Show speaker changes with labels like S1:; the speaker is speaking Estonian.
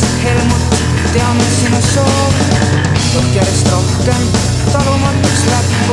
S1: sest Helmut, tean, et sinu soov. Juht järjest rohkem. Talumatuks läheb.